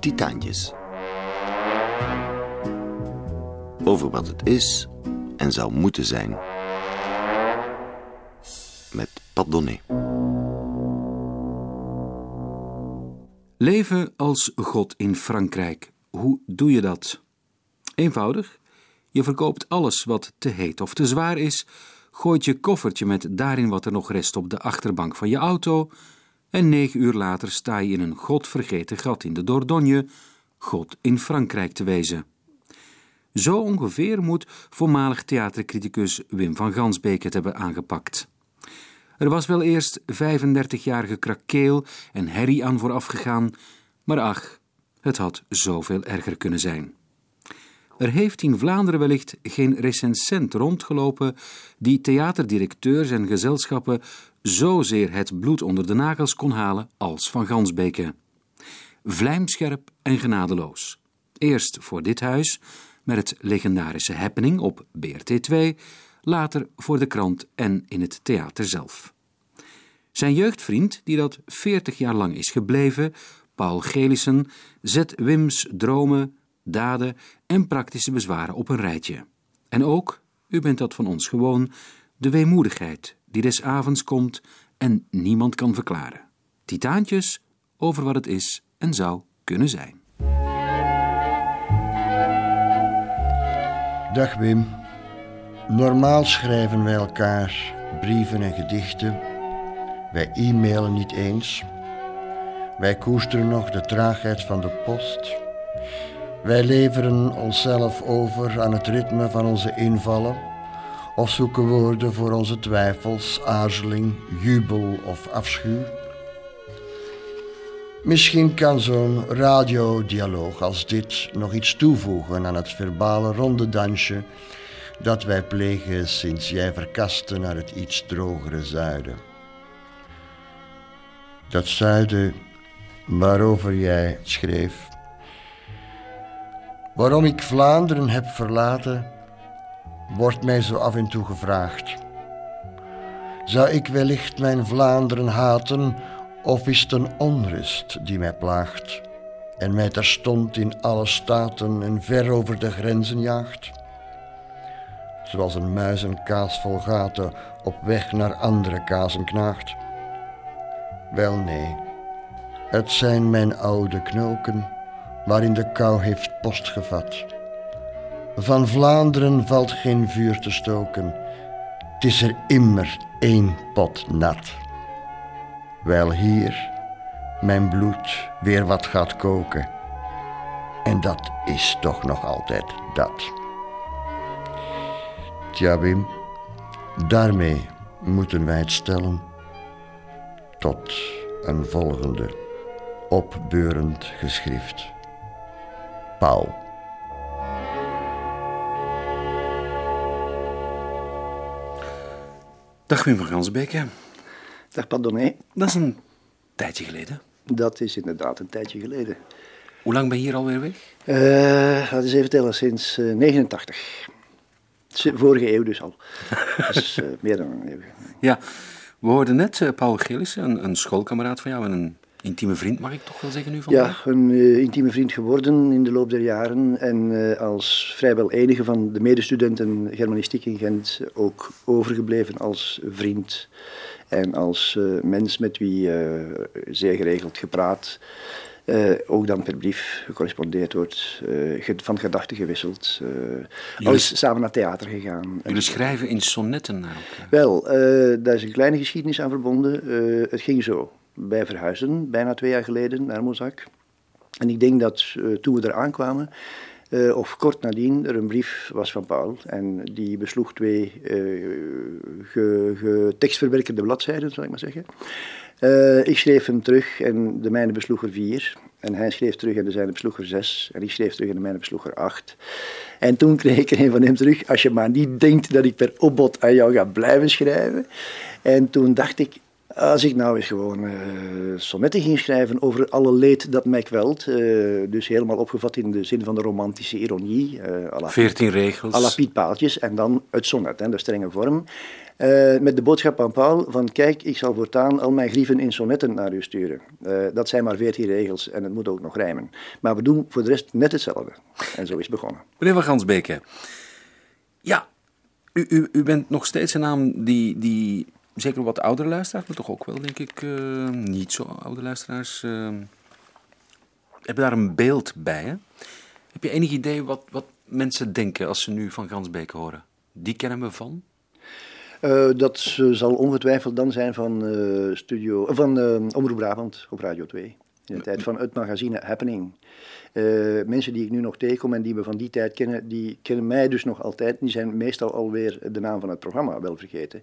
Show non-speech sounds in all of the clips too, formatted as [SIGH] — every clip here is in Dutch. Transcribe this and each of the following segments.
Titaantjes. Over wat het is en zou moeten zijn. Met Pat Donné. Leven als God in Frankrijk. Hoe doe je dat? Eenvoudig. Je verkoopt alles wat te heet of te zwaar is, gooit je koffertje met daarin wat er nog rest op de achterbank van je auto en negen uur later sta je in een godvergeten gat in de Dordogne, God in Frankrijk te wezen. Zo ongeveer moet voormalig theatercriticus Wim van Gansbeek het hebben aangepakt. Er was wel eerst 35-jarige krakeel en herrie aan vooraf gegaan, maar ach, het had zoveel erger kunnen zijn. Er heeft in Vlaanderen wellicht geen recensent rondgelopen die theaterdirecteurs en gezelschappen zozeer het bloed onder de nagels kon halen als Van Gansbeke. Vlijmscherp en genadeloos. Eerst voor dit huis, met het legendarische Happening op BRT2, later voor de krant en in het theater zelf. Zijn jeugdvriend, die dat 40 jaar lang is gebleven, Paul Gelissen, zet Wims dromen, daden en praktische bezwaren op een rijtje. En ook, u bent dat van ons gewoon, de weemoedigheid die des avonds komt en niemand kan verklaren. Titaantjes over wat het is en zou kunnen zijn. Dag Wim. Normaal schrijven wij elkaar brieven en gedichten. Wij e-mailen niet eens. Wij koesteren nog de traagheid van de post. Wij leveren onszelf over aan het ritme van onze invallen of zoeken woorden voor onze twijfels, aarzeling, jubel of afschuw. Misschien kan zo'n radiodialoog als dit nog iets toevoegen aan het verbale rondedansje dat wij plegen sinds jij verkaste naar het iets drogere zuiden. Dat zuiden waarover jij schreef. Waarom ik Vlaanderen heb verlaten, wordt mij zo af en toe gevraagd. Zou ik wellicht mijn Vlaanderen haten, of is het een onrust die mij plaagt en mij terstond in alle staten en ver over de grenzen jaagt? Zoals een muis een kaas vol gaten op weg naar andere kazen knaagt. Wel nee, het zijn mijn oude knoken waarin de kou heeft postgevat. Van Vlaanderen valt geen vuur te stoken, het is er immer één pot nat. Wel hier mijn bloed weer wat gaat koken. En dat is toch nog altijd dat. Tja, Wim, daarmee moeten wij het stellen tot een volgende opbeurend geschrift. Paul. Dag Wim van Gansbeke. Dag Padonné. Dat is een tijdje geleden. Dat is inderdaad een tijdje geleden. Hoe lang ben je hier alweer weg? Uh, dat is even tellen, sinds uh, 89. Vorige eeuw dus al. [LAUGHS] dus uh, meer dan een eeuw. Ja, we hoorden net Paul Gillissen, een, een schoolkameraad van jou en een intieme vriend, mag ik toch wel zeggen nu vandaag? Ja, een uh, intieme vriend geworden in de loop der jaren. En uh, als vrijwel enige van de medestudenten Germanistiek in Gent ook overgebleven als vriend. En als uh, mens met wie zeer geregeld gepraat. ook dan per brief gecorrespondeerd wordt, van gedachten gewisseld. Jullie, is samen naar theater gegaan. Jullie schrijven in sonnetten naar elkaar? Wel, daar is een kleine geschiedenis aan verbonden. het ging zo bij verhuizen, bijna twee jaar geleden, naar Mozak. En ik denk dat uh, toen we er aankwamen, uh, of kort nadien, er een brief was van Paul. En die besloeg twee uh, ge, bladzijden, zal ik maar zeggen. ik schreef hem terug en de mijne besloeg er vier. En hij schreef terug en de zijne besloeg er zes. En ik schreef terug en de mijne besloeg er acht. En toen kreeg ik er een van hem terug, als je maar niet denkt dat ik per opbod aan jou ga blijven schrijven. En toen dacht ik, Als ik nou eens gewoon uh, sonnetten ging schrijven over alle leed dat mij kwelt, uh, dus helemaal opgevat in de zin van de romantische ironie. Uh, Veertien regels. À la Piet Paaltjes en dan het sonnet, hè, de strenge vorm. met de boodschap aan Paul van kijk, ik zal voortaan al mijn grieven in sonnetten naar u sturen. dat zijn maar veertien regels en het moet ook nog rijmen. Maar we doen voor de rest net hetzelfde. En zo is het begonnen. Meneer van Gansbeke, ja, u, u, u bent nog steeds een naam die... die zeker wat oudere luisteraars, maar toch ook wel, denk ik, uh, niet zo oude luisteraars, uh, hebben daar een beeld bij. Hè? Heb je enig idee wat, wat mensen denken als ze nu van Gansbeek horen? Die kennen we van? Uh, dat zal ongetwijfeld dan zijn van, studio, van Omroep Brabant op Radio 2. In de tijd van het magazine Happening. Uh, mensen die ik nu nog tegenkom en die we van die tijd kennen, die kennen mij dus nog altijd. Die zijn meestal alweer de naam van het programma wel vergeten.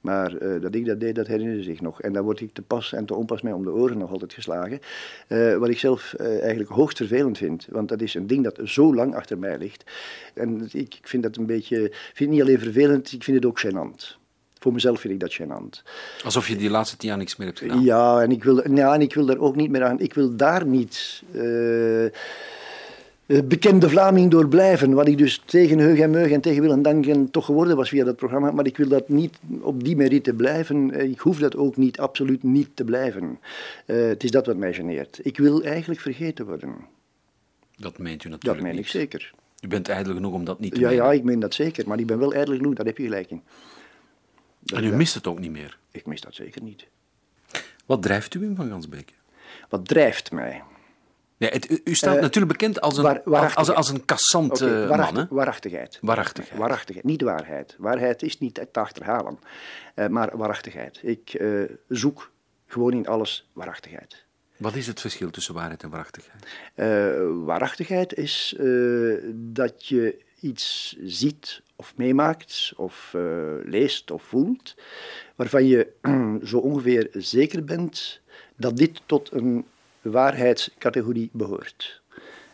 Maar uh, dat ik dat deed, dat herinneren zich nog. En daar word ik te pas en te onpas mee om de oren nog altijd geslagen. Uh, wat ik zelf eigenlijk hoogst vervelend vind. Want dat is een ding dat zo lang achter mij ligt. En ik, ik vind dat een beetje, vind het niet alleen vervelend, ik vind het ook gênant. Voor mezelf vind ik dat gênant. Alsof je die laatste tien jaar niks meer hebt gedaan. Ja, en ik wil, ja, en ik wil daar ook niet meer aan. Ik wil daar niet. Uh, bekende Vlaming door blijven. Wat ik dus tegen Heug en Meug en tegen Wil en Danken toch geworden was via dat programma. Maar ik wil dat niet op die merite blijven. Eh, ik hoef dat ook niet, absoluut niet te blijven. Uh, het is dat wat mij geneert. Ik wil eigenlijk vergeten worden. Dat meent u natuurlijk Dat meen ik zeker. U bent ijdel genoeg om dat niet te ja, menen. Ja, ik meen dat zeker. Maar ik ben wel ijdel genoeg, daar heb je gelijk in. En u mist het ook niet meer? Ik mis dat zeker niet. Wat drijft u in Van Gansbeek? Wat drijft mij? Nee, het, u staat uh, natuurlijk bekend als een, waar, als, als, een kassant okay, waarachtig, man. Hè? Waarachtigheid. Waarachtigheid. Waarachtigheid. Niet waarheid. Waarheid is niet te achterhalen. Uh, maar waarachtigheid. Ik uh, zoek gewoon in alles waarachtigheid. Wat is het verschil tussen waarheid en waarachtigheid? waarachtigheid is dat je iets ziet of meemaakt of uh, leest of voelt, waarvan je [CLEARS THROAT] zo ongeveer zeker bent dat dit tot een waarheidscategorie behoort.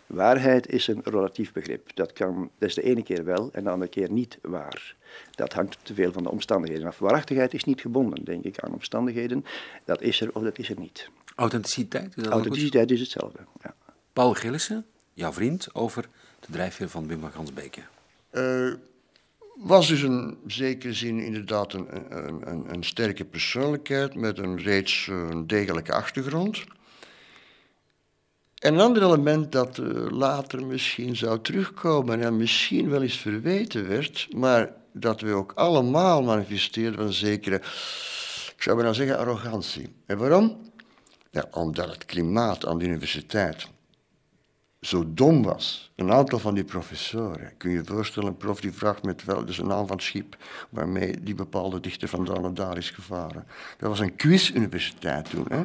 Waarheid is een relatief begrip. Dat, kan, dat is de ene keer wel en de andere keer niet waar. Dat hangt te veel van de omstandigheden af. Waarachtigheid is niet gebonden, denk ik, aan omstandigheden. Dat is er of dat is er niet. Authenticiteit? Is dat Authenticiteit is hetzelfde, ja. Paul Gillissen, jouw vriend, over de drijfveer van Wim van Gansbeke. Uh, was dus in zekere zin inderdaad een, een, een, een sterke persoonlijkheid met een reeds een degelijke achtergrond. En een ander element dat uh, later misschien zou terugkomen en misschien wel eens verweten werd, maar dat we ook allemaal manifesteerden van een zekere, ik zou bijna zeggen, arrogantie. En waarom? Ja, omdat het klimaat aan de universiteit zo dom was. Een aantal van die professoren. Kun je je voorstellen, een prof die vraagt met wel, dus een naam van het schip waarmee die bepaalde dichter vandaan en daar is gevaren. Dat was een quizuniversiteit toen. Hè?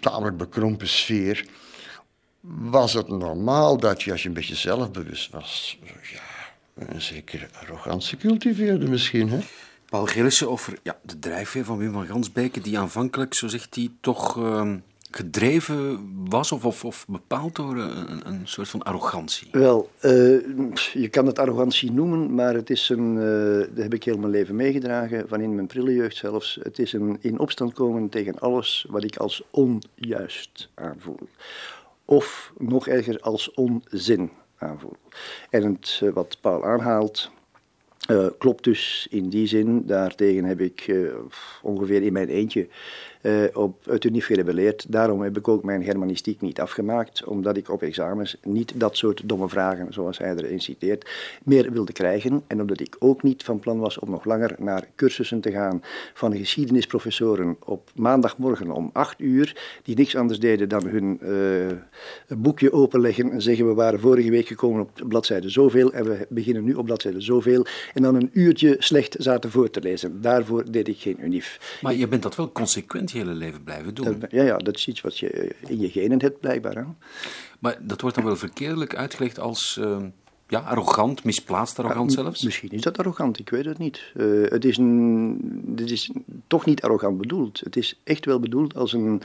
Tamelijk bekrompen sfeer. Was het normaal dat je, als je een beetje zelfbewust was, ja, een zekere arrogantie cultiveerde misschien, hè? Paul Gillissen over ja, de drijfveer van Wim van Gansbeke, die aanvankelijk, zo zegt hij, toch... Uh gedreven was of, of, of bepaald door een, een, soort van arrogantie? Wel, uh, je kan het arrogantie noemen, maar het is een, uh, dat heb ik heel mijn leven meegedragen, van in mijn prille jeugd zelfs. Het is een in opstand komen tegen alles wat ik als onjuist aanvoel. Of nog erger als onzin aanvoel. En het, uh, wat Paul aanhaalt, klopt dus in die zin. Daartegen heb ik ongeveer in mijn eentje op het UNIF gerebelleerd. Daarom heb ik ook mijn germanistiek niet afgemaakt, omdat ik op examens niet dat soort domme vragen, zoals hij erin citeert, meer wilde krijgen. En omdat ik ook niet van plan was om nog langer naar cursussen te gaan van geschiedenisprofessoren op maandagmorgen om acht uur, die niks anders deden dan hun boekje openleggen en zeggen we waren vorige week gekomen op bladzijde zoveel en we beginnen nu op bladzijde zoveel en dan een uurtje slecht zaten voor te lezen. Daarvoor deed ik geen unif. Maar je bent dat wel consequent je hele leven blijven doen. ja, ja, dat is iets wat je in je genen hebt, blijkbaar. Hè? Maar dat wordt dan wel verkeerdelijk uitgelegd als... Uh, ja, arrogant, misplaatst arrogant ja, zelfs? Misschien is dat arrogant, ik weet het niet. Uh, het is, een, dit is toch niet arrogant bedoeld. Het is echt wel bedoeld als een,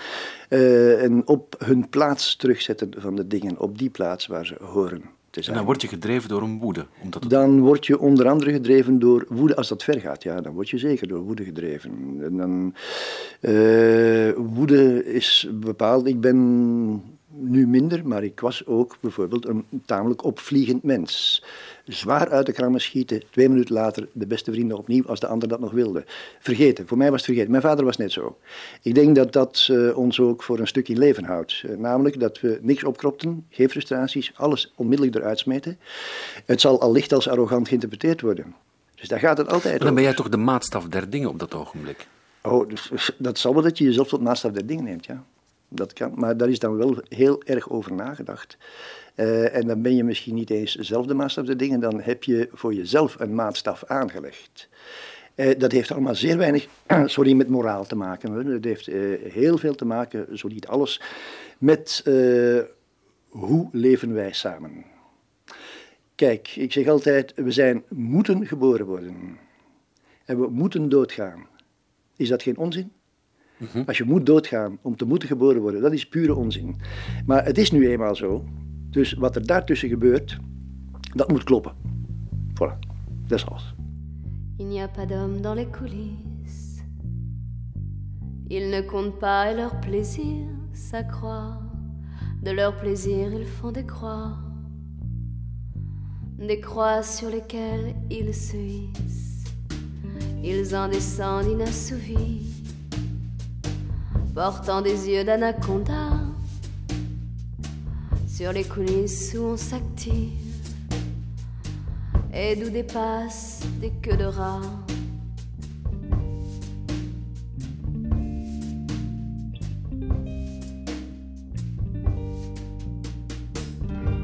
uh, een op hun plaats terugzetten van de dingen, op die plaats waar ze horen. Te En dan word je gedreven door een woede. Omdat het... Dan word je onder andere gedreven door woede, als dat ver gaat. Ja, dan word je zeker door woede gedreven. En dan, eh, woede is bepaald. Ik ben nu minder, maar ik was ook bijvoorbeeld een tamelijk opvliegend mens. Zwaar uit de krammen schieten, twee minuten later de beste vrienden opnieuw als de ander dat nog wilde. Vergeten, voor mij was het vergeten. Mijn vader was net zo. Ik denk dat dat eh, ons ook voor een stuk in leven houdt. Eh, namelijk dat we niks opkropten, geen frustraties, alles onmiddellijk eruit smeten. Het zal al licht als arrogant geïnterpreteerd worden. Dus daar gaat het altijd Maar dan ben jij toch de maatstaf der dingen op dat ogenblik. Oh, dus, [LAUGHS] dat zal wel dat je jezelf tot maatstaf der dingen neemt, ja. Dat kan, maar daar is dan wel heel erg over nagedacht. Eh, en dan ben je misschien niet eens zelf de maatstaf der dingen, dan heb je voor jezelf een maatstaf aangelegd. Eh, dat heeft allemaal zeer weinig, [CLEARS THROAT] sorry, met moraal te maken. Dat heeft eh, heel veel te maken, zo niet alles, met hoe leven wij samen. Kijk, ik zeg altijd, we zijn moeten geboren worden. En we moeten doodgaan. Is dat geen onzin? Als je moet doodgaan om te moeten geboren worden, dat is pure onzin. Maar het is nu eenmaal zo. Dus wat er daartussen gebeurt, dat moet kloppen. Voilà, dat is alles. Il n'y a pas d'hommes dans les coulisses. Ils ne comptent pas et leur plaisir s'accroît. De leur plaisir, ils font des croix. Des croix sur lesquelles ils se hissent. Ils en descendent inassouvis, portant des yeux d'anaconda sur les coulisses où on s'active et d'où dépassent des queues de rats.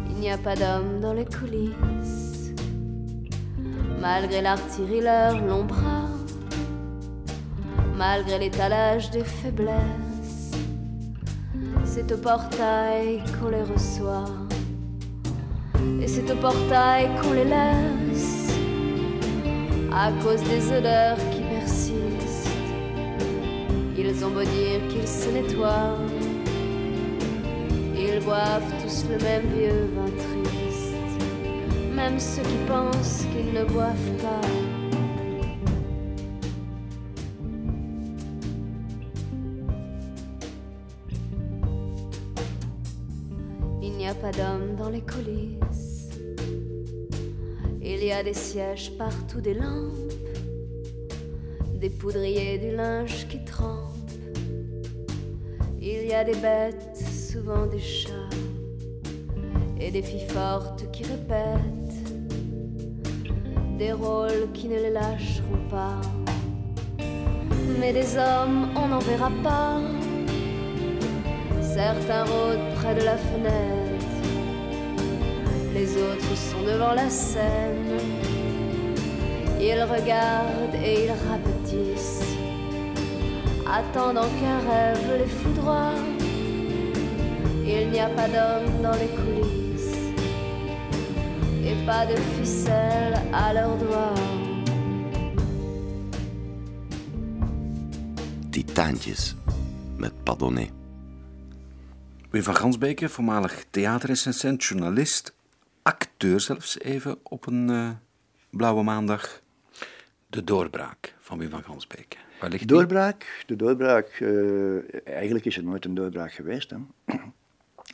Il n'y a pas d'homme dans les coulisses, malgré l'artillerie leur long bras, malgré l'étalage des faiblesses. C'est au portail qu'on les reçoit. Et c'est au portail qu'on les laisse à cause des odeurs qui persistent. Ils ont beau dire qu'ils se nettoient, ils boivent tous le même vieux vin triste, même ceux qui pensent qu'ils ne boivent pas. Pas d'homme dans les coulisses. Il y a des sièges partout, des lampes, des poudriers, du linge qui trempe. Il y a des bêtes, souvent des chats, et des filles fortes qui répètent des rôles qui ne les lâcheront pas. Mais des hommes, on n'en verra pas. Certains rôdent près de la fenêtre, autres sont devant la scène. Ils regardent et ils rapetissent, attendant qu'un rêve les foudroie. Il n'y a pas d'homme dans les coulisses et pas de ficelle à leurs doigts. Titaantjes met Padonnet. Wim van Gansbeke, voormalig theaterrecensent, journalist, acteur zelfs even op een eh, blauwe maandag. De doorbraak van Wim van Gansbeke. Waar ligt die? Doorbraak, de doorbraak, eh, eigenlijk is er nooit een doorbraak geweest. Hè?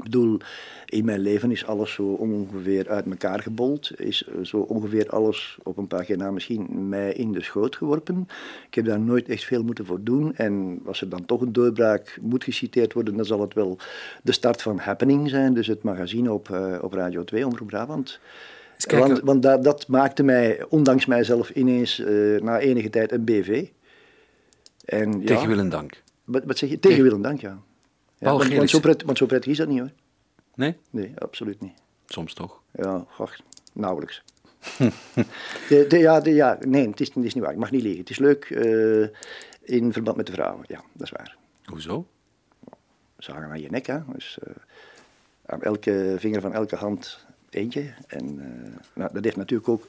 Ik bedoel, in mijn leven is alles zo ongeveer uit elkaar gebold. Is eh, zo ongeveer alles op een pagina misschien mij in de schoot geworpen. Ik heb daar nooit echt veel moeten voor doen. En als er dan toch een doorbraak moet geciteerd worden, dan zal het wel de start van Happening zijn. Dus het magazine op, eh, op Radio 2, Omroep Brabant. Want, want dat, dat maakte mij, ondanks mijzelf, ineens eh, na enige tijd een BV. En, ja, Tegen wil en dank. wat, wat zeg je? Tegen wil en dank, ja. Ja want, zo prettig, want zo prettig is dat niet hoor. Nee? Nee, absoluut niet. Soms toch. Ja, ach, nauwelijks. [LAUGHS] de, de, ja, de, ja, nee, het is, het is niet waar. Ik mag niet liegen. Het is leuk eh, in verband met de vrouwen. Ja, dat is waar. Hoezo? Ze hangen aan je nek, hè. Dus, eh, aan elke vinger van elke hand eentje. En nou, dat heeft natuurlijk ook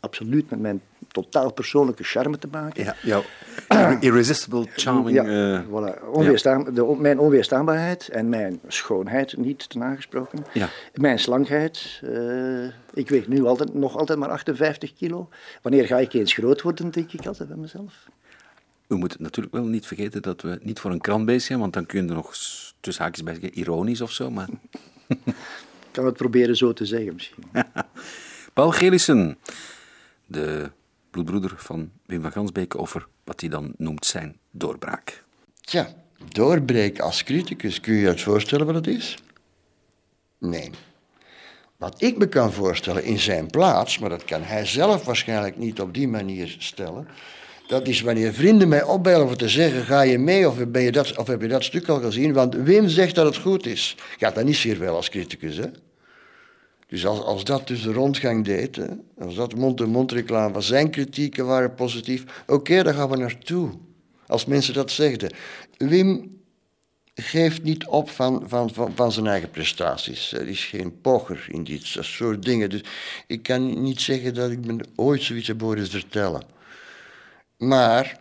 absoluut met mijn totaal persoonlijke charme te maken. Ja, jouw [CLEARS THROAT] irresistible, charming... Ja, voilà. Onweerstaan, de, mijn onweerstaanbaarheid en mijn schoonheid, niet te nagesproken. Ja. Mijn slankheid. ik weeg nu altijd, nog altijd maar 58 kilo. Wanneer ga ik eens groot worden, denk ik altijd bij mezelf. We moeten natuurlijk wel niet vergeten dat we niet voor een krant bezig zijn, want dan kun je er nog tussen haakjes bij zeggen ironisch of zo, maar... [LAUGHS] Ik kan het proberen zo te zeggen misschien. [LAUGHS] Paul Gelissen, de bloedbroeder van Wim van Gansbeek, over wat hij dan noemt zijn doorbraak. Tja, doorbraak als criticus, kun je je het voorstellen wat het is? Nee. Wat ik me kan voorstellen in zijn plaats, maar dat kan hij zelf waarschijnlijk niet op die manier stellen, dat is wanneer vrienden mij opbellen om te zeggen: ga je mee of, ben je dat, of heb je dat stuk al gezien? Want Wim zegt dat het goed is. Ja, dat is zeer wel als criticus. Hè? Dus als, als dat dus de rondgang deed, hè, als dat mond-to-mond reclame was, zijn kritieken waren positief, oké, daar gaan we naartoe. Als mensen dat zegden. Wim geeft niet op van, van, van, van, zijn eigen prestaties. Er is geen pocher in dit soort dingen. Dus ik kan niet zeggen dat ik me ooit zoiets heb horen vertellen. Maar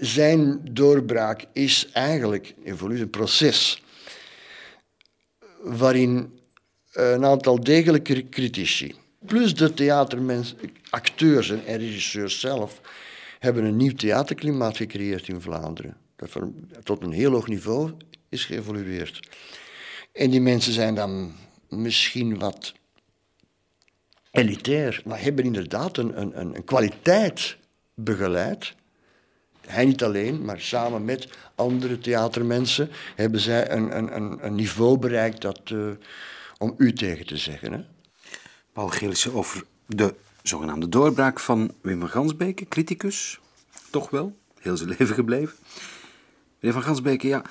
zijn doorbraak is eigenlijk een proces waarin een aantal degelijke critici, plus de theatermensen, acteurs en regisseurs zelf, hebben een nieuw theaterklimaat gecreëerd in Vlaanderen. Dat tot een heel hoog niveau is geëvolueerd. En die mensen zijn dan misschien wat elitair, maar hebben inderdaad een, een, een kwaliteit begeleid. Hij niet alleen, maar samen met andere theatermensen hebben zij een, een, een niveau bereikt dat, uh, om u tegen te zeggen. Hè? Paul Gelissen over de zogenaamde doorbraak van Wim van Gansbeke, criticus, toch wel, heel zijn [LAUGHS] leven gebleven. Meneer van Gansbeke, ja,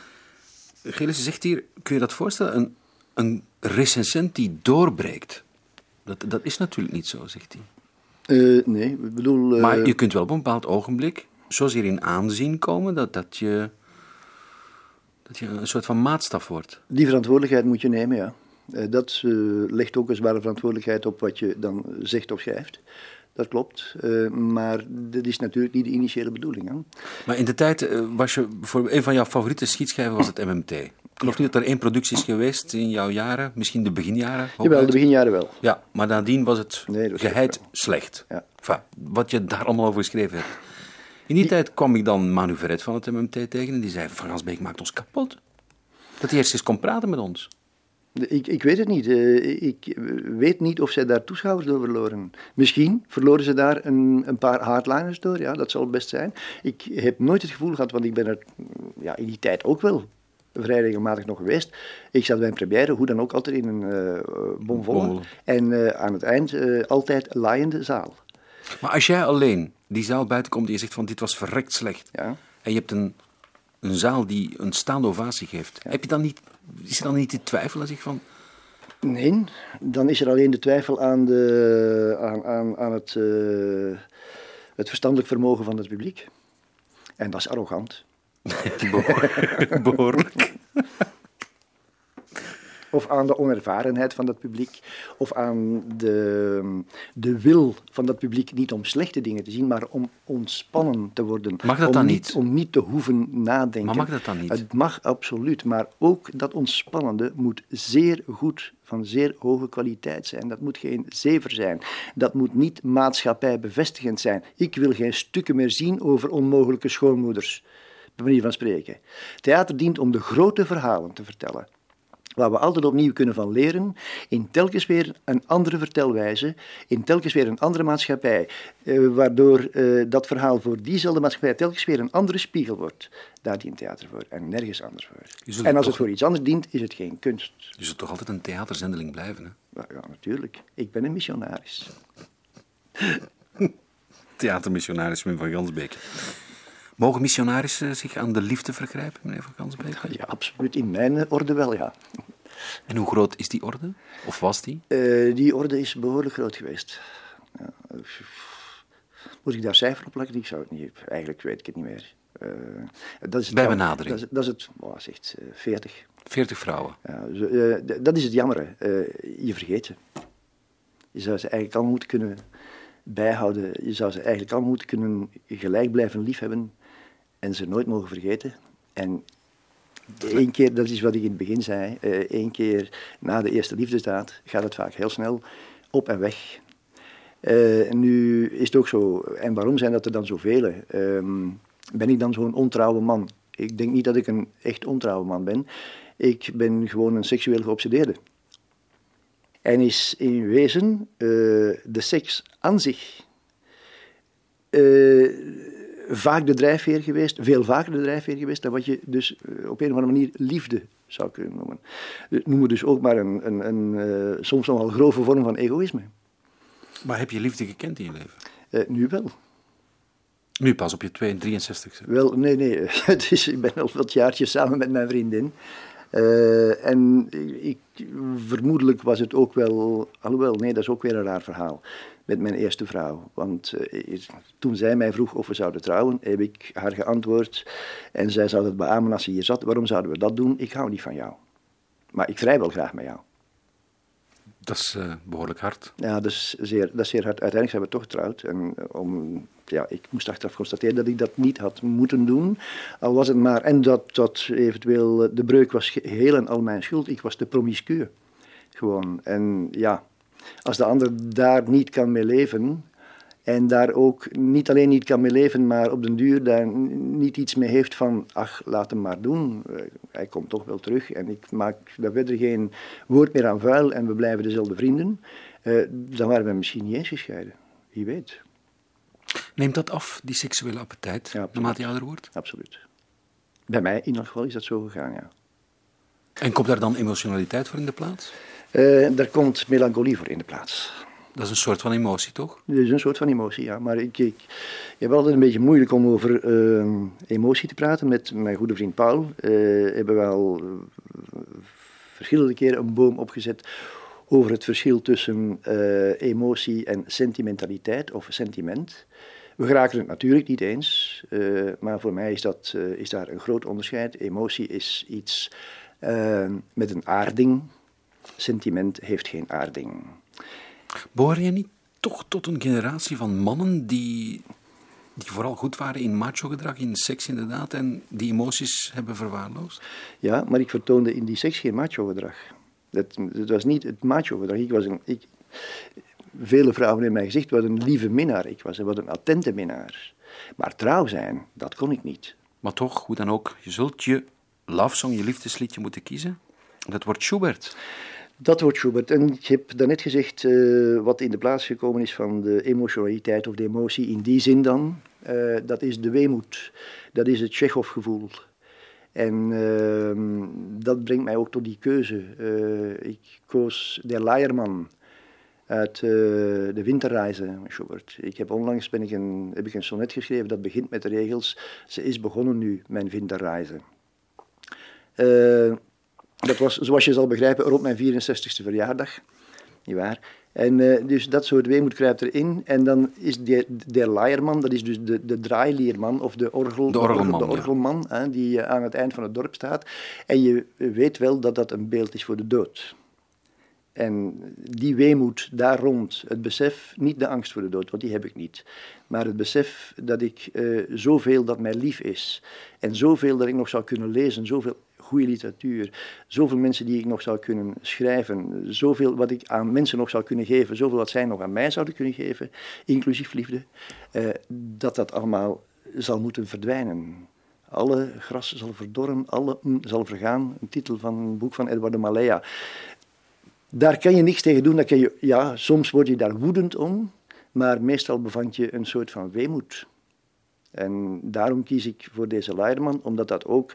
Gelissen zegt hier, kun je dat voorstellen, een, een recensent die doorbreekt. Dat, dat is natuurlijk niet zo, zegt hij. Uh, nee, ik bedoel... Uh... Maar je kunt wel op een bepaald ogenblik zozeer in aanzien komen dat, dat, je, dat je een soort van maatstaf wordt. Die verantwoordelijkheid moet je nemen, ja. Uh, dat legt ook een zware verantwoordelijkheid op wat je dan zegt of schrijft. Dat klopt, maar dat is natuurlijk niet de initiële bedoeling. Hè? Maar in de tijd was je, voor een van jouw favoriete schietschijven was het MMT. Ik geloof niet dat er één productie is geweest in jouw jaren, misschien de beginjaren. Jawel, de beginjaren wel. Ja, maar nadien was het nee, geheid slecht. Ja. Enfin, wat je daar allemaal over geschreven hebt. In die, tijd kwam ik dan Manu Verret van het MMT tegen en die zei: Van Gansbeek maakt ons kapot. Dat hij eerst eens kon praten met ons. Ik, ik weet het niet. Uh, ik weet niet of zij daar toeschouwers door verloren. Misschien verloren ze daar een, een paar hardliners door, ja, dat zal best zijn. Ik heb nooit het gevoel gehad, want ik ben er ja, in die tijd ook wel vrij regelmatig nog geweest. Ik zat bij een première, hoe dan ook, altijd in een uh, bomvolle. En uh, aan het eind uh, altijd laaiende zaal. Maar als jij alleen die zaal buiten komt en je zegt van dit was verrekt slecht. Ja. En je hebt een, een zaal die een staande ovatie geeft. Heb je dan niet, is er dan niet die twijfel aan zich van... Nee, dan is er alleen de twijfel aan, de, aan, aan, aan het, het verstandelijk vermogen van het publiek. En dat is arrogant. [LAUGHS] [LAUGHS] Behoorlijk. Of aan de onervarenheid van dat publiek, of aan de, de wil van dat publiek niet om slechte dingen te zien, maar om ontspannen te worden. Mag dat om dan niet? Om niet te hoeven nadenken. Maar mag dat dan niet? Het mag absoluut, maar ook dat ontspannende moet zeer goed, van zeer hoge kwaliteit zijn. Dat moet geen zever zijn. Dat moet niet maatschappijbevestigend zijn. Ik wil geen stukken meer zien over onmogelijke schoonmoeders manier van spreken. Theater dient om de grote verhalen te vertellen. Waar we altijd opnieuw kunnen van leren, in telkens weer een andere vertelwijze, in telkens weer een andere maatschappij, eh, waardoor eh, dat verhaal voor diezelfde maatschappij telkens weer een andere spiegel wordt. Daar dient theater voor en nergens anders voor. En als het voor iets anders dient, is het geen kunst. Je zult toch altijd een theaterzendeling blijven, hè? Ja, ja natuurlijk. Ik ben een missionaris. [LAUGHS] Theatermissionaris Wim van Gansbeek. Mogen missionarissen zich aan de liefde vergrijpen, meneer Van Gansbeek? Ja, absoluut. In mijn orde wel, ja. En hoe groot is die orde? Of was die? Uh, die orde is behoorlijk groot geweest. Ja, moet ik daar cijfer op leggen? Ik zou het niet. Eigenlijk weet ik het niet meer. Uh, dat is het Bij benadering? Dat is, dat is het, oh, zegt, uh, 40. 40 vrouwen? Ja, dat is het jammer. je vergeet ze. Je zou ze eigenlijk allemaal moeten kunnen bijhouden. Je zou ze eigenlijk allemaal moeten kunnen gelijk blijven liefhebben en ze nooit mogen vergeten. En één keer, dat is wat ik in het begin zei, uh, één keer na de eerste liefdesdaad gaat het vaak heel snel op en weg. Uh, nu is het ook zo, en waarom zijn dat er dan zoveel? Um, ben ik dan zo'n ontrouwe man? Ik denk niet dat ik een echt ontrouwe man ben. Ik ben gewoon een seksueel geobsedeerde. En is in wezen uh, de seks aan zich uh, vaak de drijfveer geweest, veel vaker de drijfveer geweest dan wat je dus uh, op een of andere manier liefde zou kunnen noemen. Noemen we dus ook maar een, een, een soms nogal grove vorm van egoïsme. Maar heb je liefde gekend in je leven? nu wel. Nu pas op je 62 Wel, nee, nee. [LAUGHS] Het is, ik ben al wat jaartjes samen met mijn vriendin. Uh, en ik, vermoedelijk was het ook wel, alhoewel, nee, dat is ook weer een raar verhaal, met mijn eerste vrouw. Want uh, toen zij mij vroeg of we zouden trouwen, heb ik haar geantwoord en zij zou het beamen als ze hier zat. Waarom zouden we dat doen? Ik hou niet van jou. Maar ik vrijwel graag met jou. Dat is uh, behoorlijk hard. Ja, dat is, zeer, dat is zeer hard. Uiteindelijk zijn we toch getrouwd. En om, ja, ik moest achteraf constateren dat ik dat niet had moeten doen. Al was het maar. En dat, dat eventueel de breuk was geheel en al mijn schuld. Ik was te promiscuur. Gewoon. En ja, als de ander daar niet kan mee leven, en daar ook niet alleen niet kan mee leven, maar op den duur daar niet iets mee heeft van, ach, laat hem maar doen. Eh, hij komt toch wel terug en ik maak daar verder geen woord meer aan vuil en we blijven dezelfde vrienden. Uh, dan waren we misschien niet eens gescheiden. Wie weet. Neemt dat af, die seksuele appetijt, ja, naarmate je ouder wordt? Absoluut. Bij mij in ieder geval is dat zo gegaan, ja. En komt daar dan emotionaliteit voor in de plaats? Uh, daar komt melancholie voor in de plaats. Dat is een soort van emotie, toch? Dat is een soort van emotie, ja. Maar ik, ik, heb altijd een beetje moeilijk om over uh, emotie te praten. Met mijn goede vriend Paul uh, hebben we al verschillende keren een boom opgezet over het verschil tussen uh, emotie en sentimentaliteit of sentiment. We geraken het natuurlijk niet eens, maar voor mij is, dat, is daar een groot onderscheid. Emotie is iets met een aarding, sentiment heeft geen aarding. Behoor je niet toch tot een generatie van mannen die, die vooral goed waren in macho-gedrag, in seks inderdaad, en die emoties hebben verwaarloosd? Ja, maar ik vertoonde in die seks geen macho-gedrag. Dat, dat, was niet het macho-gedrag. Ik was een, ik, vele vrouwen hebben mij gezegd, wat een lieve minnaar ik was, en wat een attente minnaar. Maar trouw zijn, dat kon ik niet. Maar toch, hoe dan ook, je zult je love song, je liefdesliedje moeten kiezen. Dat wordt Schubert. Dat wordt Schubert. En ik heb daarnet gezegd uh, wat in de plaats gekomen is van de emotionaliteit of de emotie. In die zin dan, uh, dat is de weemoed. Dat is het Tsjechov-gevoel. En uh, dat brengt mij ook tot die keuze. Uh, ik koos de Leierman uit de Winterreizen, Schubert. Ik heb onlangs ben ik een, heb ik een sonnet geschreven dat begint met de regels. Ze is begonnen nu, mijn Winterreizen. Dat was, zoals je zal begrijpen, rond mijn 64ste verjaardag. Niet waar? En uh, dus dat soort weemoed kruipt erin. En dan is de, de dat is dus de, de draailierman of de, orgel, de orgelman, de orgelman ja. hè, die aan het eind van het dorp staat. En je weet wel dat dat een beeld is voor de dood. En die weemoed daar rond, het besef, niet de angst voor de dood, want die heb ik niet. Maar het besef dat ik uh, zoveel dat mij lief is. En zoveel dat ik nog zou kunnen lezen, zoveel goede literatuur, zoveel mensen die ik nog zou kunnen schrijven, zoveel wat ik aan mensen nog zou kunnen geven, zoveel wat zij nog aan mij zouden kunnen geven, inclusief liefde, uh, dat dat allemaal zal moeten verdwijnen. Alle gras zal verdorren, alle zal vergaan. Een titel van een boek van Edward de Malea. Daar kan je niks tegen doen. Dat je, ja, soms word je daar woedend om, maar meestal bevang je een soort van weemoed. En daarom kies ik voor deze Leierman, omdat dat ook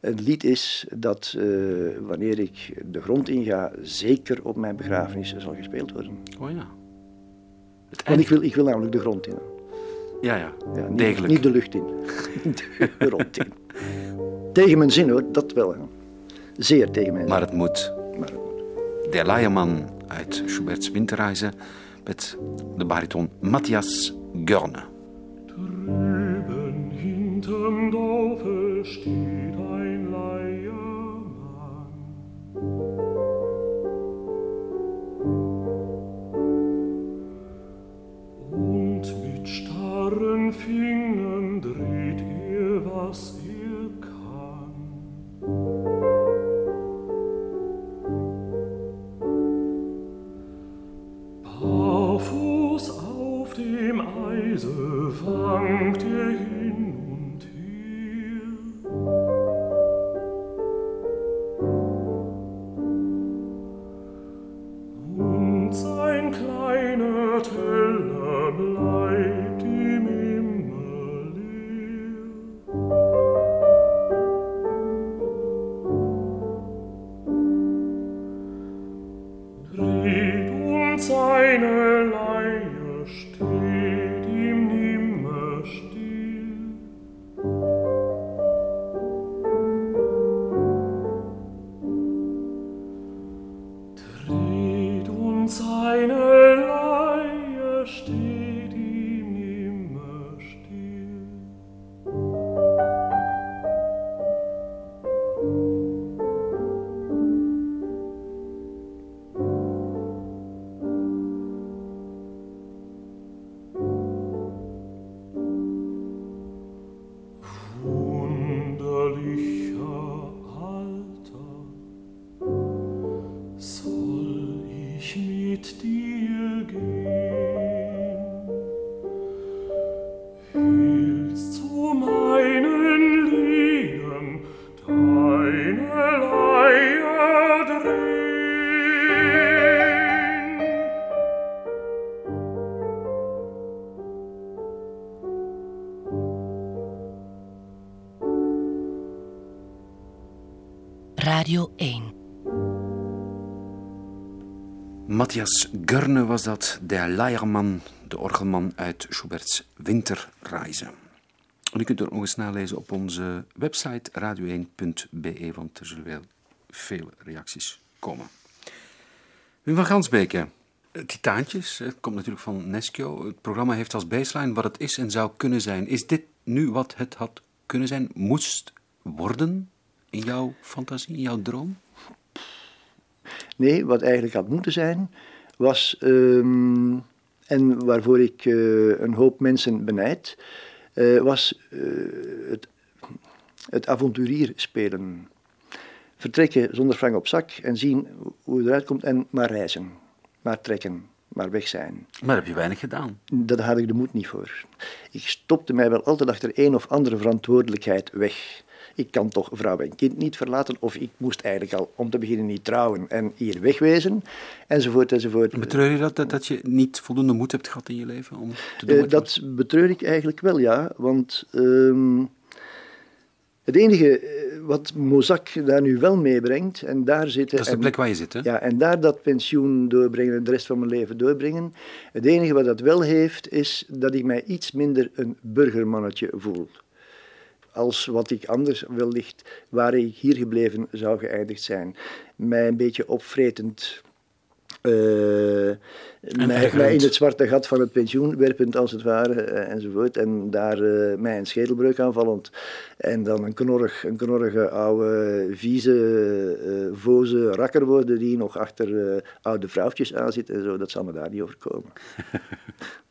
een lied is dat, uh, wanneer ik de grond inga, zeker op mijn begrafenis zal gespeeld worden. Oh ja. Want ik wil, ik wil namelijk de grond in. Ja, ja, ja niet, degelijk. Niet de lucht in, [LAUGHS] de grond in. tegen mijn zin hoor, dat wel. Hè. Zeer tegen mijn zin. Maar het moet. Maar het moet. Der Leierman uit Schuberts Winterreizen met de bariton Matthias Görne. Was dat, de Leierman, de orgelman uit Schubert's Winterreise. En u kunt er nog eens nalezen op onze website radio1.be, want er zullen wel veel reacties komen. Wim van Gansbeke, Titaantjes, het komt natuurlijk van Nescio. Het programma heeft als baseline wat het is en zou kunnen zijn. Is dit nu wat het had kunnen zijn, moest worden in jouw fantasie, in jouw droom? Nee, wat eigenlijk had moeten zijn, was, ehm, en waarvoor ik eh, een hoop mensen benijd, eh, was eh, het, het avonturier spelen. Vertrekken zonder frank op zak en zien hoe het eruit komt en maar reizen, maar trekken, maar weg zijn. Maar heb je weinig gedaan. Daar had ik de moed niet voor. Ik stopte mij wel altijd achter een of andere verantwoordelijkheid weg. Ik kan toch vrouw en kind niet verlaten, of ik moest eigenlijk al om te beginnen niet trouwen en hier wegwezen, enzovoort, enzovoort. Betreur je dat, dat, dat je niet voldoende moed hebt gehad in je leven om te doen je dat betreur ik eigenlijk wel, ja. Want ehm, het enige eh, wat Mozak daar nu wel meebrengt, en daar zitten... Dat is de plek waar je zit, hè? Ja, en daar dat pensioen doorbrengen en de rest van mijn leven doorbrengen. Het enige wat dat wel heeft, is dat ik mij iets minder een burgermannetje voel. Als wat ik anders wellicht, waar ik hier gebleven zou geëindigd zijn. Mij een beetje opvretend. eh, mij, in het zwarte gat van het pensioen werpend, als het ware, eh, enzovoort. En daar eh, mij een schedelbreuk aanvallend. En dan een, knorrig, een knorrige, oude, vieze, eh voze rakker worden die nog achter oude vrouwtjes aanzit en zo. Dat zal me daar niet overkomen. [LAUGHS]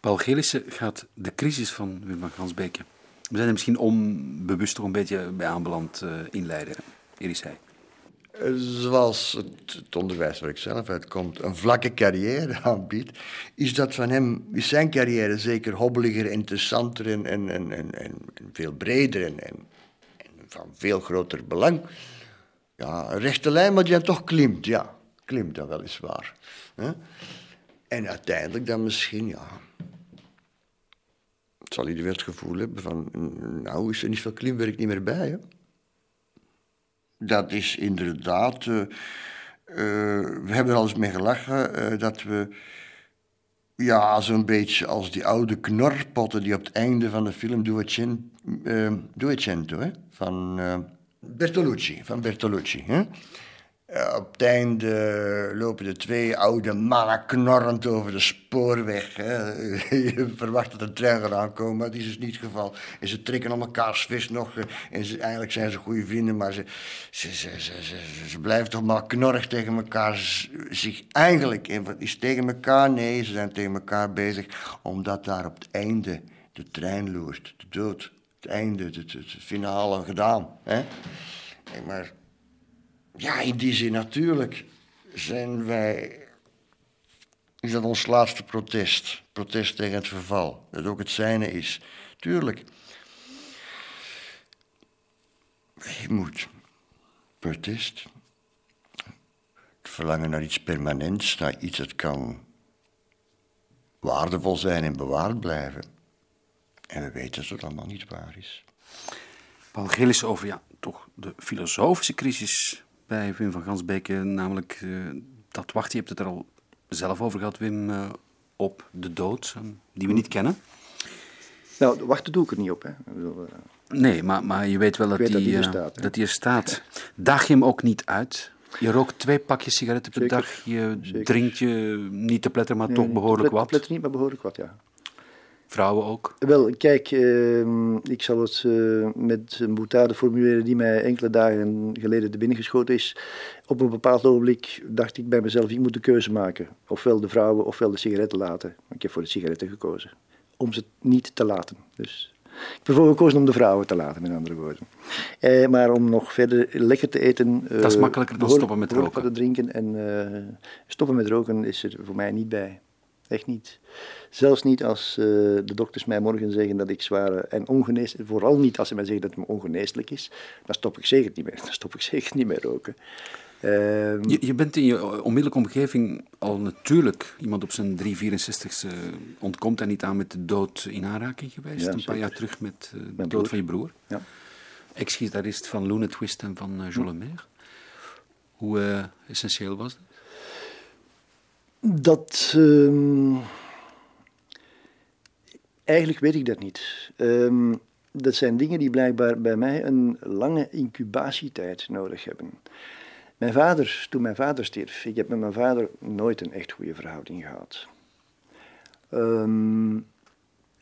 Paul Gillissen gaat de crisis van Wim van Gansbeke. We zijn er misschien onbewust toch een beetje bij aanbeland eh inleiden. Iris hij. Eh, Zoals het, het onderwijs waar ik zelf uitkom een vlakke carrière [LAUGHS] aanbiedt, is dat van hem, is zijn carrière zeker hobbeliger, interessanter en, en, en, en, en veel breder en, en, en van veel groter belang. Ja, een rechte lijn, maar die dan toch klimt, ja. Klimt dan weliswaar. hè. En uiteindelijk dan misschien, ja. Zal ieder weer het gevoel hebben van, nou is er niet veel klimwerk niet meer bij, hè. Dat is inderdaad. eh, eh, we hebben er al eens mee gelachen eh, dat we. Ja, zo'n beetje als die oude knorpotten die op het einde van de film Duecento, uh, Duecento hè? van Bertolucci. Van Bertolucci hè? Eh, op het einde lopen de twee oude mannen knorrend over de spoorweg. Hè. [LAUGHS] Je verwacht dat een trein gaat aankomen, maar dat is dus niet het geval. En ze trekken om elkaars vis nog. eh, En eigenlijk zijn ze goede vrienden, maar ze, ze, ze, ze, ze, blijven toch maar knorrig tegen elkaar. Zich eigenlijk, is tegen elkaar? Nee, ze zijn tegen elkaar bezig, omdat daar op het einde de trein loert. De dood. Het einde, het, finale gedaan. Hè. Maar ja, in die zin natuurlijk zijn wij. Is dat ons laatste protest? Protest tegen het verval. Dat ook het zijne is. Tuurlijk. Je moet. Protest. Het verlangen naar iets permanents, naar iets dat kan waardevol zijn en bewaard blijven. En we weten dat het allemaal niet waar is. Paul Gillissen over ja, toch de filosofische crisis bij Wim van Gansbeke. Namelijk eh, dat wachten, je hebt het er al zelf over gehad, Wim, eh, op de dood, eh, die we niet kennen. Nou, wachten doe ik er niet op. Hè. Ik bedoel, Nee, maar, maar je weet wel dat, weet dat die, er staat, dat die er staat. Daag je hem ook niet uit? Je rookt twee pakjes sigaretten per Zeker, dag. Je zeker. drinkt je niet te pletter, maar nee, toch behoorlijk plet- wat. Pletter niet, maar behoorlijk wat, ja. Vrouwen ook. Wel, kijk, ehm, ik zal het eh, met een boutade formuleren die mij enkele dagen geleden te binnen geschoten is. Op een bepaald ogenblik dacht ik bij mezelf, ik moet de keuze maken. Ofwel de vrouwen, ofwel de sigaretten laten. Ik heb voor de sigaretten gekozen. Om ze niet te laten. Dus ik heb ervoor gekozen om de vrouwen te laten, met andere woorden. Eh, maar om nog verder lekker te eten... eh, Dat is makkelijker dan stoppen met roken. te drinken en stoppen met roken is er voor mij niet bij. Echt niet. Zelfs niet als eh, de dokters mij morgen zeggen dat ik zware en ongeneeslijk... Vooral niet als ze mij zeggen dat het me ongeneeslijk is. Dan stop ik zeker niet meer. [LAUGHS] Dan stop ik zeker niet meer roken. Ehm, Je, je bent in je onmiddellijke omgeving al natuurlijk iemand op zijn 364ste ontkomt en niet aan met de dood in aanraking geweest. Ja, een paar jaar terug met eh, de Mijn dood broer. van je broer. Ja. Ex-gitarist van Luna Twist en van Jollemer. Hoe eh, essentieel was dat? Dat. ehm, eigenlijk weet ik dat niet. Ehm, dat zijn dingen die blijkbaar bij mij een lange incubatietijd nodig hebben. Mijn vader, toen mijn vader stierf, ik heb met mijn vader nooit een echt goede verhouding gehad. Ehm,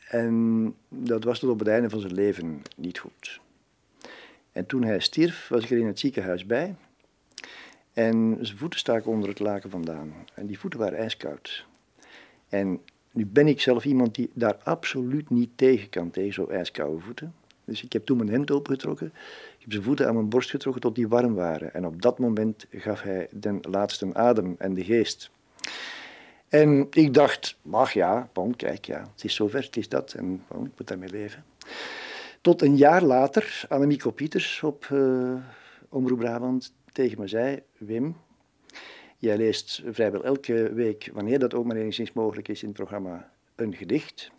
en dat was tot op het einde van zijn leven niet goed. En toen hij stierf, was ik er in het ziekenhuis bij. En zijn voeten staken onder het laken vandaan. En die voeten waren ijskoud. En nu ben ik zelf iemand die daar absoluut niet tegen kan, tegen zo ijskoude voeten. Dus ik heb toen mijn hemd opengetrokken. Ik heb zijn voeten aan mijn borst getrokken tot die warm waren. En op dat moment gaf hij den laatste adem en de geest. En ik dacht, ach ja, bon, kijk, ja, het is zover, het is dat. En bon, ik moet daarmee leven. Tot een jaar later, Annemiek Pieters op eh Omroep Brabant tegen me zei, Wim, jij leest vrijwel elke week, wanneer dat ook maar enigszins mogelijk is in het programma, een gedicht.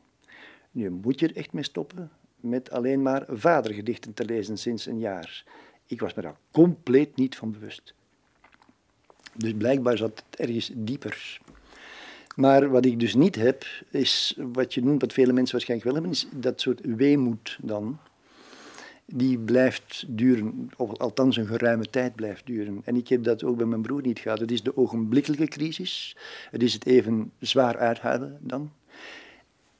Nu moet je er echt mee stoppen met alleen maar vadergedichten te lezen sinds een jaar. Ik was me daar compleet niet van bewust. Dus blijkbaar zat het ergens dieper. Maar wat ik dus niet heb, is wat je noemt, wat vele mensen waarschijnlijk wel hebben, is dat soort weemoed dan. Die blijft duren, of althans een geruime tijd blijft duren. En ik heb dat ook bij mijn broer niet gehad. Het is de ogenblikkelijke crisis. Het is het even zwaar uithouden dan.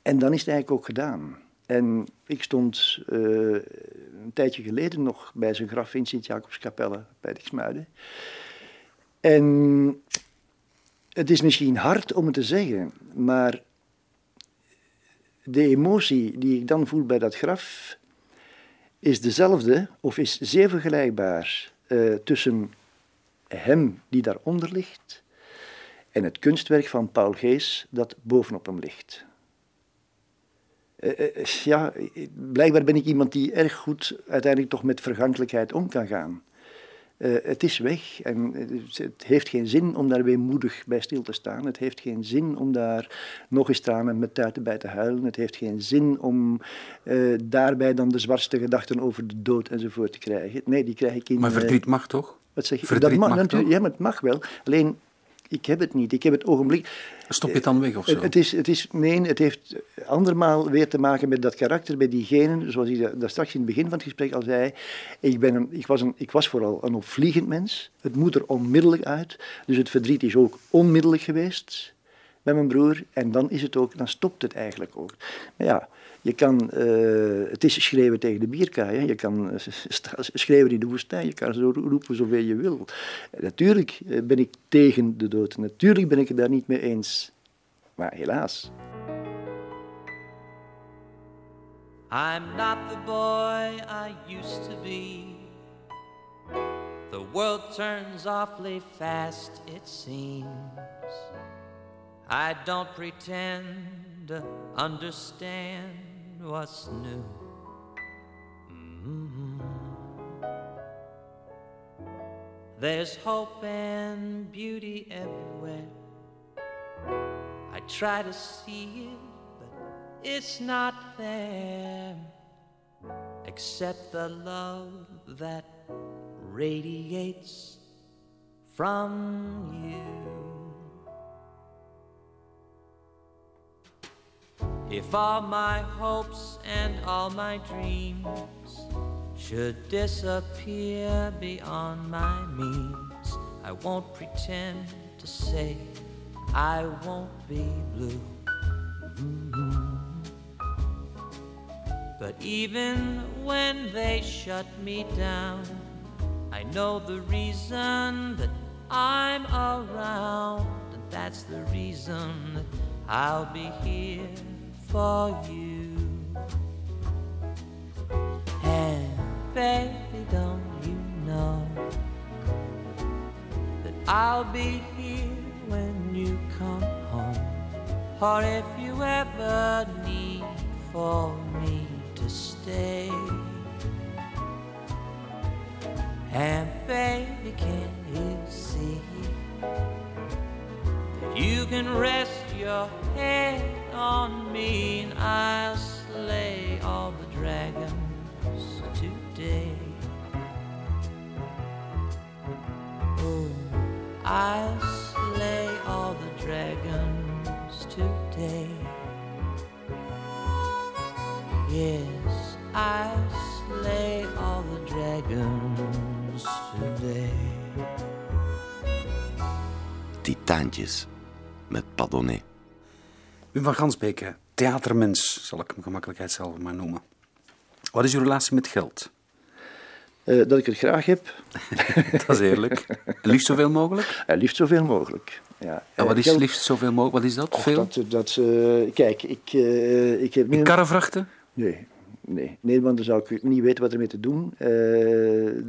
En dan is het eigenlijk ook gedaan. En ik stond eh, een tijdje geleden nog bij zijn graf in Sint-Jacobskapelle bij Dixmuiden. En het is misschien hard om het te zeggen, maar de emotie die ik dan voel bij dat graf is dezelfde of is zeer vergelijkbaar eh, tussen hem die daaronder ligt en het kunstwerk van Paul Gees dat bovenop hem ligt. Eh, eh, ja, blijkbaar ben ik iemand die erg goed uiteindelijk toch met vergankelijkheid om kan gaan. Eh, het is weg en het- heeft geen zin om daar weemoedig bij stil te staan. Het heeft geen zin om daar nog eens tranen met tuiten bij te huilen. Het heeft geen zin om eh, daarbij dan de zwartste gedachten over de dood enzovoort te krijgen. Nee, die krijg ik in... Maar eh, verdriet mag toch? wat zeg je? verdriet dat mag, mag natuurlijk. Ja, maar het mag wel. Alleen, ik heb het niet. Ik heb het ogenblik... Stop je het dan weg of zo? Het, is, het is, nee, het heeft andermaal weer te maken met dat karakter bij diegenen, zoals ik da- daar straks in het begin van het gesprek al zei. Ik, ben een, ik, was een, ik was vooral een opvliegend mens. Het moet er onmiddellijk uit. Dus het verdriet is ook onmiddellijk geweest bij mijn broer. En dan is het ook, dan stopt het eigenlijk ook. Maar ja, je kan, eh, het is schreeuwen tegen de bierkaai. Hè. Je kan eh, [LAUGHS] schreeuwen in de woestijn. Je kan zo roepen zoveel je wil. Natuurlijk eh, ben ik tegen de dood. Natuurlijk ben ik het daar niet mee eens. Maar helaas. I'm not the boy I used to be. The world turns awfully fast, it seems. I don't pretend to understand what's new. Mhm. There's hope and beauty everywhere. I try to see it, but it's not there. Except the love that radiates from you. If all my hopes and all my dreams should disappear beyond my means, I won't pretend to say I won't be blue. Mhm. But even when they shut me down, I know the reason that I'm around, and that's the reason that I'll be here for you. And baby, don't you know that I'll be here when you come home, or if you ever need for me to stay. And baby, can you see that you can rest your head on me and I'll slay all the dragons today. Oh, I'll slay all the dragons today. Yes, I'll slay all the dragons today. Titaantjes met Padonnet. Wim van Gansbeke, theatermens, zal ik hem gemakkelijkheidshalve maar noemen. Wat is uw relatie met geld? Eh, dat ik het graag heb, [LAUGHS] Dat is eerlijk. Liefst zoveel mogelijk? eh, liefst zoveel mogelijk. Ja. En wat Eh, is geld- liefst zoveel mogelijk? Wat is dat? Veel? dat, dat, kijk, ik, ik heb. Karrevrachten? Nee, nee. nee, want dan zou ik niet weten wat ermee te doen.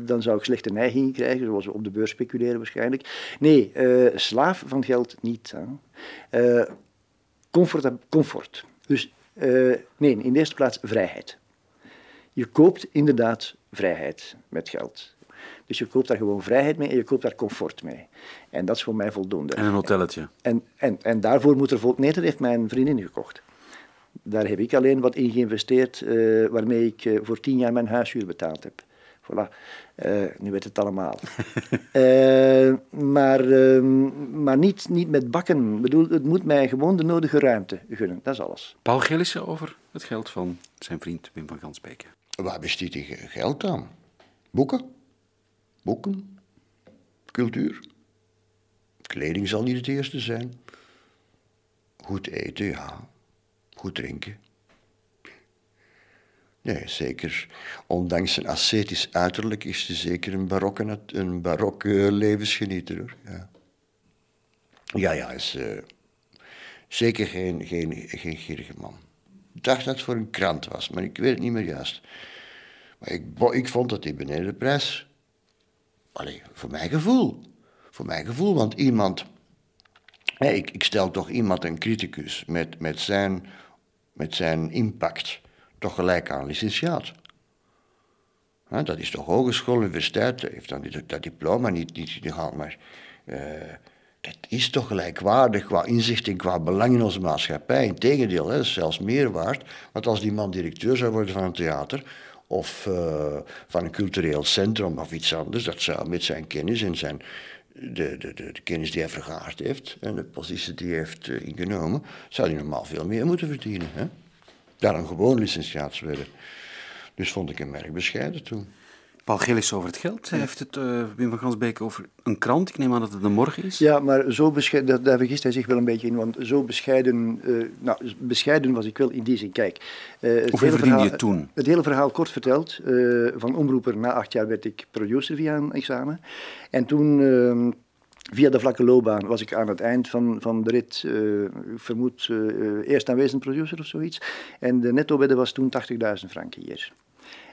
Dan zou ik slechte neigingen krijgen, zoals we op de beurs speculeren waarschijnlijk. Nee, slaaf van geld niet. Hè. Comfort, comfort. Dus eh, nee, in de eerste plaats vrijheid. Je koopt inderdaad vrijheid met geld. Dus je koopt daar gewoon vrijheid mee en je koopt daar comfort mee. En dat is voor mij voldoende. En een hotelletje. En, en, en daarvoor moet er vol... Nee, dat heeft mijn vriendin gekocht. Daar heb ik alleen wat in geïnvesteerd, eh, waarmee ik eh, voor tien jaar mijn huishuur betaald heb. Voilà. Eh, nu weet het allemaal. [LAUGHS] Eh, maar ehm, maar niet, niet met bakken. Ik bedoel, het moet mij gewoon de nodige ruimte gunnen. Dat is alles. Paul Gillissen over het geld van zijn vriend Wim van Gansbeke. Waar besteedt hij ge- geld aan? Boeken? Boeken? Cultuur? Kleding zal niet het eerste zijn. Goed eten, ja. Goed drinken. Nee, zeker. Ondanks zijn ascetisch uiterlijk is hij zeker een barokke, een barokke levensgenieter. Ja, ja, ja is eh, zeker geen, geen, geen gierige man. Ik dacht dat het voor een krant was, maar ik weet het niet meer juist. Maar ik, ik vond dat hij beneden de prijs. Allee, voor mijn gevoel. Voor mijn gevoel, want iemand. Hé, ik, ik stel toch iemand, een criticus, met, met, zijn, met zijn impact, toch gelijk aan licentiaat. Dat is toch hogeschool, universiteit, heeft dan dat diploma niet, niet gehaald, maar. eh, dat is toch gelijkwaardig qua inzicht en qua belang in onze maatschappij. Integendeel, hè, dat is zelfs meer waard. Want als die man directeur zou worden van een theater of eh, van een cultureel centrum of iets anders, dat zou met zijn kennis en zijn, de, de, de, de kennis die hij vergaard heeft en de positie die hij heeft eh, ingenomen, zou hij normaal veel meer moeten verdienen. Hè? Daarom gewoon licentiaat worden. Dus vond ik hem erg bescheiden toen. Paul Gillissen over het geld. Hij heeft het, eh, Wim van Gansbeke, over een krant. Ik neem aan dat het de morgen is. Ja, maar zo bescheiden, daar, daar vergist hij zich wel een beetje in, want zo bescheiden, eh, nou, bescheiden was ik wel in die zin. Kijk, eh, het, Hoeveel hele verdiende verhaal, je toen? het hele verhaal kort verteld, eh, van omroeper na acht jaar werd ik producer via een examen. En toen, eh, via de vlakke loopbaan, was ik aan het eind van, van de rit, eh, vermoed, eh, eh, eerst aanwezend producer of zoiets. En de netto bedde was toen 80.000 frank hier.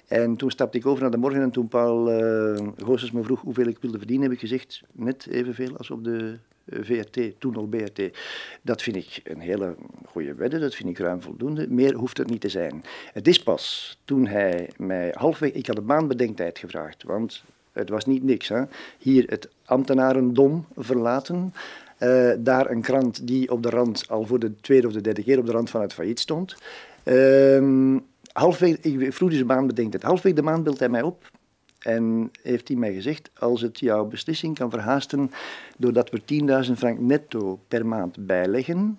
En toen stapte ik over naar de morgen en toen Paul uh, me vroeg hoeveel ik wilde verdienen, heb ik gezegd net evenveel als op de VRT, toen nog BRT. Dat vind ik een hele goede wedde, dat vind ik ruim voldoende. Meer hoeft het niet te zijn. Het is pas toen hij mij halfweg, ik had een maand bedenktijd gevraagd, want het was niet niks. Hè? Hier het ambtenarendom verlaten. Uh, daar een krant die op de rand, al voor de tweede of de derde keer, op de rand van het failliet stond. Uh, halfweg, ik vroeg dus een maand bedenktijd. Halfweg de maand belt hij mij op en heeft hij mij gezegd: als het jouw beslissing kan verhaasten doordat we 10.000 frank netto per maand bijleggen,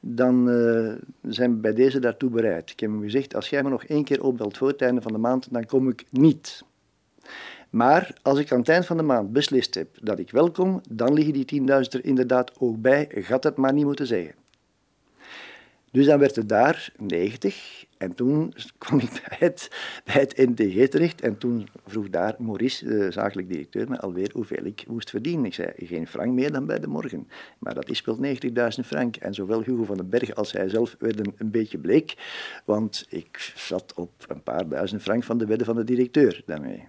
dan uh, zijn we bij deze daartoe bereid. Ik heb hem gezegd: als jij me nog één keer opbelt voor het einde van de maand, dan kom ik niet. Maar als ik aan het eind van de maand beslist heb dat ik wel kom, dan liggen die 10.000 er inderdaad ook bij. Gaat het maar niet moeten zeggen. Dus dan werd het daar 90 en toen [LAUGHS] kwam ik bij het, bij het NTG terecht en toen vroeg daar Maurice, de zakelijk directeur, me alweer hoeveel ik moest verdienen. Ik zei, geen frank meer dan bij de morgen. Maar dat is wel 90.000 frank. En zowel Hugo van den Berg als hij zelf werden een beetje bleek, want ik zat op een paar duizend frank van de wedde van de directeur daarmee.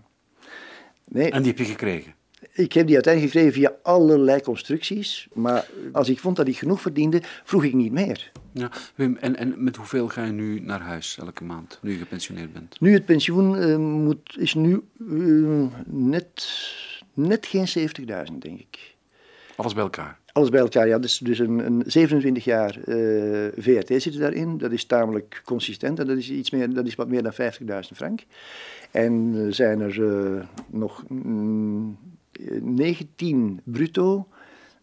Nee. En die heb je gekregen? Ik heb die uiteindelijk gekregen via allerlei constructies. Maar als ik vond dat ik genoeg verdiende, vroeg ik niet meer. Ja, Wim, en, en met hoeveel ga je nu naar huis elke maand, nu je gepensioneerd bent? Nu, het pensioen eh, moet, is nu eh, net, net geen 70.000, denk ik. Alles bij elkaar? Alles bij elkaar, ja. Dus, dus een, een 27 jaar eh, VRT zit daarin. Dat is tamelijk consistent en dat is, iets meer, dat is wat meer dan 50.000 frank. En er zijn er eh, nog mm, 19 bruto,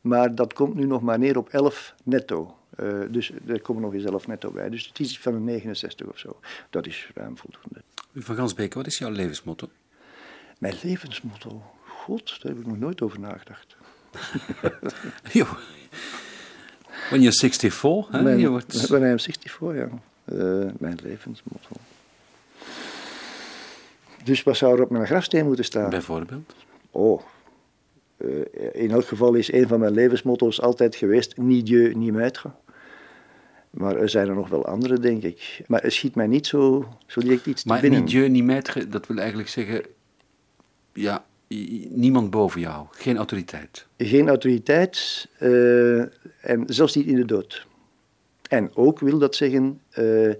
maar dat komt nu nog maar neer op 11 netto. Eh, dus er komen nog eens 11 netto bij. Dus het is van een 69 of zo. Dat is ruim voldoende. Van Gansbeke, wat is jouw levensmotto? Mijn levensmotto? God, daar heb ik nog nooit over nagedacht. [LAUGHS] When you're 64, hè? Mijn, je wordt... When I am 64, ja. Eh, mijn levensmotto. Dus wat zou er op mijn grafsteen moeten staan? Bijvoorbeeld? Oh, eh, in elk geval is een van mijn levensmotto's altijd geweest: niet Dieu, niet maître. Maar er zijn er nog wel andere, denk ik. Maar het schiet mij niet zo, zo direct iets te Maar niet je, niet maître, dat wil eigenlijk zeggen... Ja, niemand boven jou, geen autoriteit. Geen autoriteit eh, en zelfs niet in de dood. En ook wil dat zeggen eh,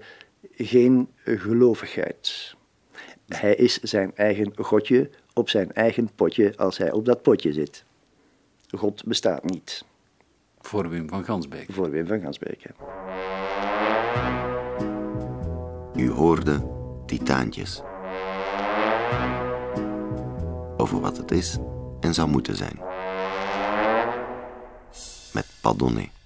geen gelovigheid. Hij is zijn eigen godje op zijn eigen potje als hij op dat potje zit. God bestaat niet, Voor Wim van Gansbeek. voor Wim van Gansbeke. U hoorde Titaantjes. Over wat het is en zou moeten zijn. Met Padonnet.